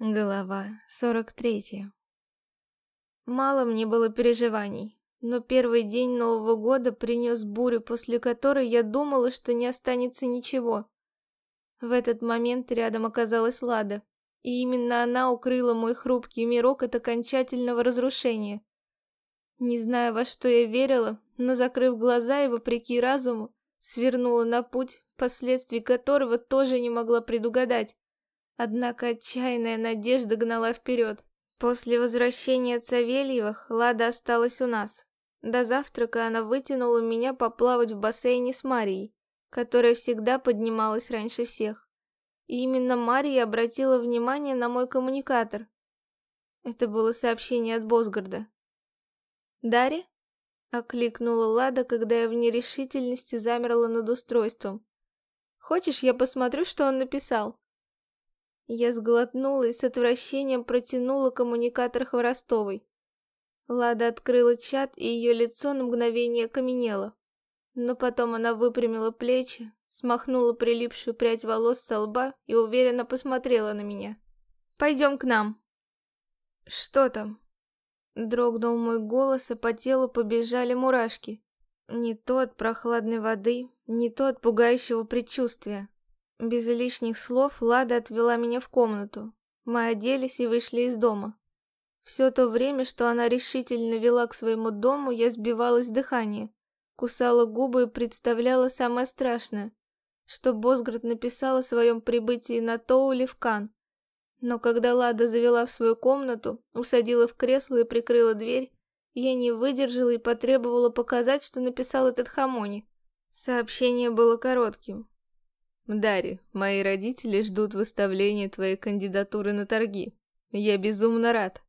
Глава 43 Мало мне было переживаний, но первый день Нового года принес бурю, после которой я думала, что не останется ничего. В этот момент рядом оказалась Лада, и именно она укрыла мой хрупкий мирок от окончательного разрушения. Не знаю, во что я верила, но, закрыв глаза и вопреки разуму, свернула на путь, последствий которого тоже не могла предугадать. Однако отчаянная надежда гнала вперед. После возвращения Цавельевых Лада осталась у нас. До завтрака она вытянула меня поплавать в бассейне с Марией, которая всегда поднималась раньше всех. И именно Мария обратила внимание на мой коммуникатор. Это было сообщение от Босгарда. «Дарья?» — окликнула Лада, когда я в нерешительности замерла над устройством. «Хочешь, я посмотрю, что он написал?» Я сглотнула и с отвращением протянула коммуникатор Хворостовой. Лада открыла чат, и ее лицо на мгновение окаменело. Но потом она выпрямила плечи, смахнула прилипшую прядь волос со лба и уверенно посмотрела на меня. «Пойдем к нам». «Что там?» Дрогнул мой голос, и по телу побежали мурашки. Не то от прохладной воды, не то от пугающего предчувствия. Без лишних слов Лада отвела меня в комнату. Мы оделись и вышли из дома. Все то время, что она решительно вела к своему дому, я сбивалась дыхание, кусала губы и представляла самое страшное, что Босград написал о своем прибытии на Тоуле в Кан. Но когда Лада завела в свою комнату, усадила в кресло и прикрыла дверь, я не выдержала и потребовала показать, что написал этот Хамони. Сообщение было коротким, Дарри, мои родители ждут выставления твоей кандидатуры на торги. Я безумно рад.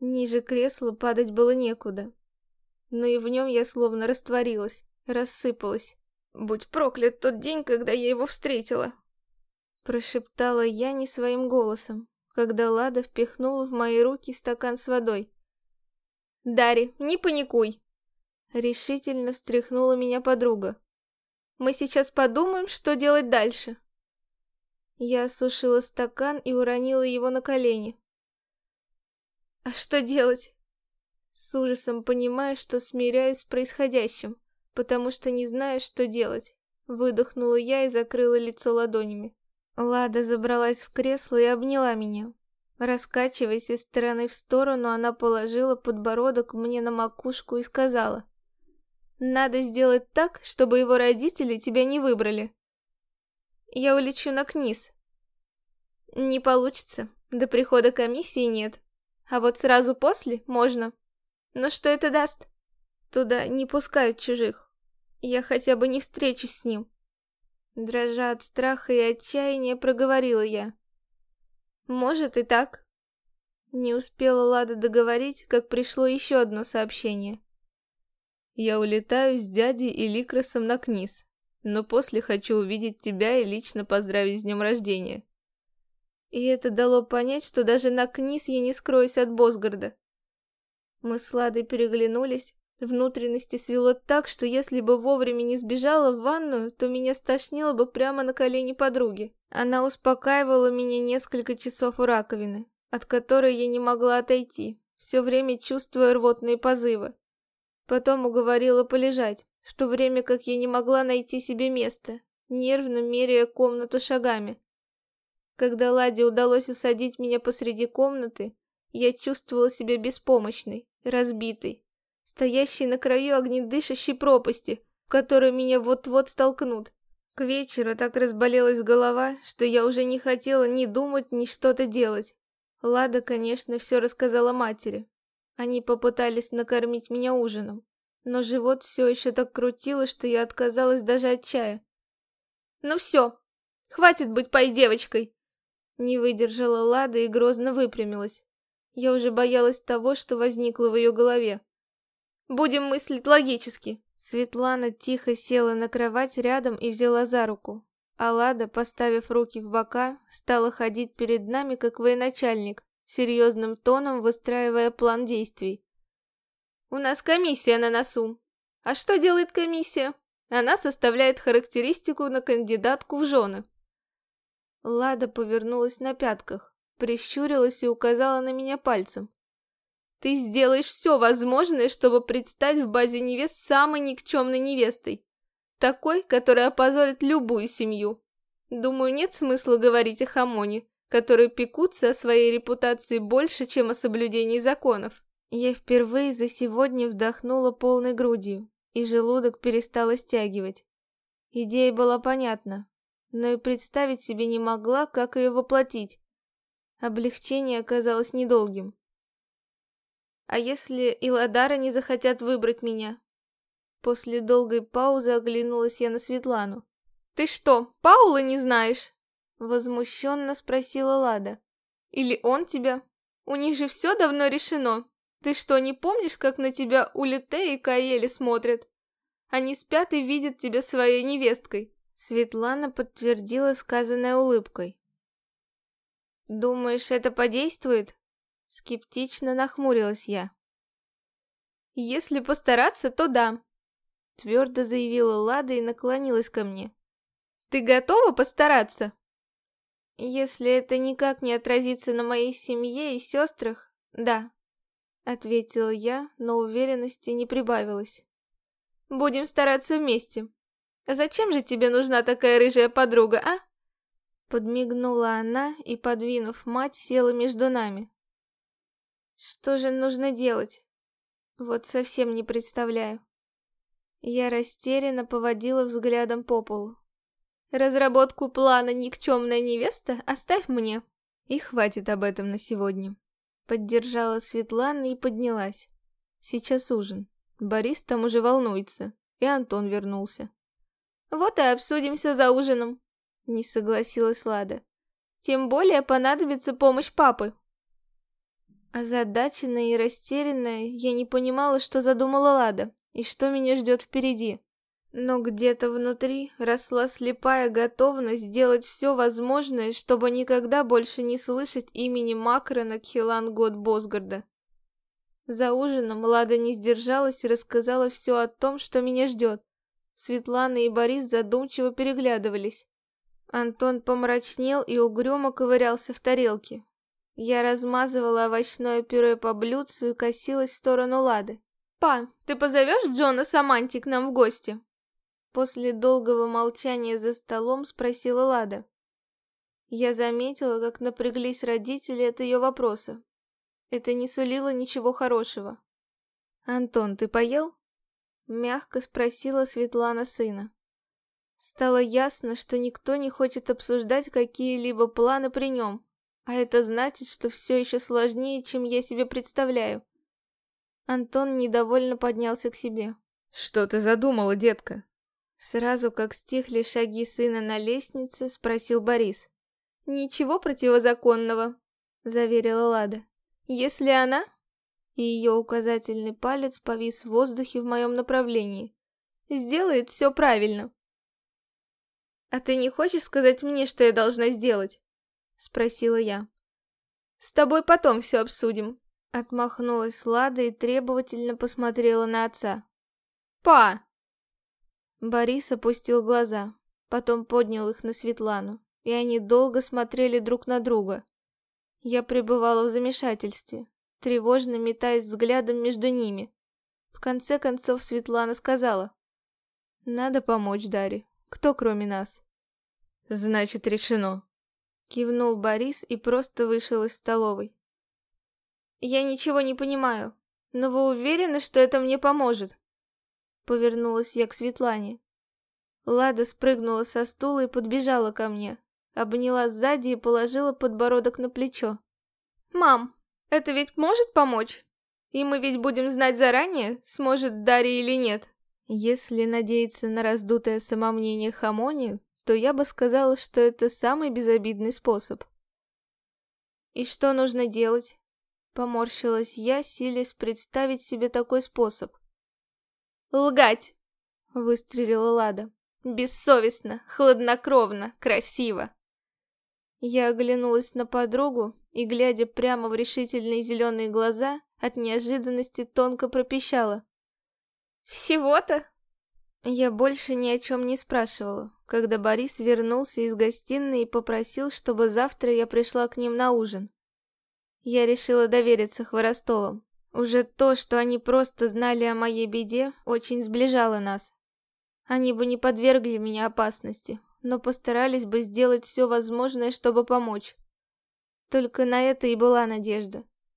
Ниже кресла падать было некуда. Но и в нем я словно растворилась, рассыпалась. Будь проклят тот день, когда я его встретила. Прошептала я не своим голосом, когда Лада впихнула в мои руки стакан с водой. «Дарри, не паникуй!» Решительно встряхнула меня подруга. Мы сейчас подумаем, что делать дальше. Я осушила стакан и уронила его на колени. А что делать? С ужасом понимаю, что смиряюсь с происходящим, потому что не знаю, что делать. Выдохнула я и закрыла лицо ладонями. Лада забралась в кресло и обняла меня. Раскачиваясь из стороны в сторону, она положила подбородок мне на макушку и сказала. Надо сделать так, чтобы его родители тебя не выбрали. Я улечу на Книз. Не получится. До прихода комиссии нет. А вот сразу после можно. Но что это даст? Туда не пускают чужих. Я хотя бы не встречусь с ним. Дрожа от страха и отчаяния, проговорила я. Может и так. Не успела Лада договорить, как пришло еще одно сообщение. Я улетаю с дядей и Ликросом на Книз, но после хочу увидеть тебя и лично поздравить с днем рождения. И это дало понять, что даже на Книз я не скроюсь от Босгарда. Мы с Ладой переглянулись, внутренности свело так, что если бы вовремя не сбежала в ванную, то меня стошнило бы прямо на колени подруги. Она успокаивала меня несколько часов у раковины, от которой я не могла отойти, все время чувствуя рвотные позывы. Потом уговорила полежать, в то время как я не могла найти себе места, нервно меряя комнату шагами. Когда Ладе удалось усадить меня посреди комнаты, я чувствовала себя беспомощной, разбитой, стоящей на краю огнедышащей пропасти, в которой меня вот-вот столкнут. К вечеру так разболелась голова, что я уже не хотела ни думать, ни что-то делать. Лада, конечно, все рассказала матери, они попытались накормить меня ужином, но живот все еще так крутило, что я отказалась даже от чая. «Ну все, хватит быть пой-девочкой!» Не выдержала Лада и грозно выпрямилась. Я уже боялась того, что возникло в ее голове. «Будем мыслить логически!» Светлана тихо села на кровать рядом и взяла за руку. А Лада, поставив руки в бока, стала ходить перед нами, как военачальник, серьезным тоном выстраивая план действий. «У нас комиссия на носу. А что делает комиссия? Она составляет характеристику на кандидатку в жены». Лада повернулась на пятках, прищурилась и указала на меня пальцем. Ты сделаешь все возможное, чтобы предстать в базе невест самой никчемной невестой. Такой, которая опозорит любую семью. Думаю, нет смысла говорить о Хамоне, которые пекутся о своей репутации больше, чем о соблюдении законов. Я впервые за сегодня вдохнула полной грудью, и желудок перестала стягивать. Идея была понятна, но и представить себе не могла, как ее воплотить. Облегчение оказалось недолгим. А если Иладара не захотят выбрать меня? После долгой паузы оглянулась я на Светлану. «Ты что, Паула не знаешь?» Возмущенно спросила Лада. «Или он тебя? У них же все давно решено. Ты что, не помнишь, как на тебя Улите и Каели смотрят? Они спят и видят тебя своей невесткой». Светлана подтвердила сказанное улыбкой. «Думаешь, это подействует?» Скептично нахмурилась я. «Если постараться, то да», — твердо заявила Лада и наклонилась ко мне. «Ты готова постараться?» «Если это никак не отразится на моей семье и сестрах, да», — ответила я, но уверенности не прибавилось. «Будем стараться вместе. Зачем же тебе нужна такая рыжая подруга, а?» Подмигнула она и, подвинув мать, села между нами. Что же нужно делать? Вот совсем не представляю. Я растерянно поводила взглядом по полу. Разработку плана «Никчемная невеста» оставь мне. И хватит об этом на сегодня. Поддержала Светлана и поднялась. Сейчас ужин. Борис там уже волнуется. И Антон вернулся. Вот и обсудимся за ужином. Не согласилась Лада. Тем более понадобится помощь папы. Озадаченная и растерянная, я не понимала, что задумала Лада и что меня ждет впереди. Но где-то внутри росла слепая готовность сделать все возможное, чтобы никогда больше не слышать имени Макрона Кхилан Год Босгарда. За ужином Лада не сдержалась и рассказала все о том, что меня ждет. Светлана и Борис задумчиво переглядывались. Антон помрачнел и угрюмо ковырялся в тарелке, я размазывала овощное пюре по блюдцу и косилась в сторону Лады. «Па, ты позовешь Джона Саманти к нам в гости?» После долгого молчания за столом спросила Лада. Я заметила, как напряглись родители от ее вопроса. Это не сулило ничего хорошего. «Антон, ты поел?» Мягко спросила Светлана сына. Стало ясно, что никто не хочет обсуждать какие-либо планы при нем, а это значит, что все еще сложнее, чем я себе представляю. Антон недовольно поднялся к себе. «Что ты задумала, детка?» Сразу как стихли шаги сына на лестнице, спросил Борис. «Ничего противозаконного», — заверила Лада. «Если она...» И ее указательный палец повис в воздухе в моем направлении. «Сделает все правильно». «А ты не хочешь сказать мне, что я должна сделать?» Спросила я. С тобой потом все обсудим. Отмахнулась Лада и требовательно посмотрела на отца. Па! Борис опустил глаза, потом поднял их на Светлану, и они долго смотрели друг на друга. Я пребывала в замешательстве, тревожно метаясь взглядом между ними. В конце концов Светлана сказала. «Надо помочь Даре. Кто кроме нас?» «Значит, решено», Кивнул Борис и просто вышел из столовой. «Я ничего не понимаю, но вы уверены, что это мне поможет?» Повернулась я к Светлане. Лада спрыгнула со стула и подбежала ко мне, обняла сзади и положила подбородок на плечо. «Мам, это ведь может помочь? И мы ведь будем знать заранее, сможет Дарья или нет?» Если надеяться на раздутое самомнение Хамони, то я бы сказала, что это самый безобидный способ. И что нужно делать? Поморщилась я, силясь представить себе такой способ. «Лгать!» — выстрелила Лада. «Бессовестно, хладнокровно, красиво!» Я оглянулась на подругу и, глядя прямо в решительные зеленые глаза, от неожиданности тонко пропищала. «Всего-то?» Я больше ни о чем не спрашивала, когда Борис вернулся из гостиной и попросил, чтобы завтра я пришла к ним на ужин. Я решила довериться Хворостовым. Уже то, что они просто знали о моей беде, очень сближало нас. Они бы не подвергли меня опасности, но постарались бы сделать все возможное, чтобы помочь. Только на это и была надежда.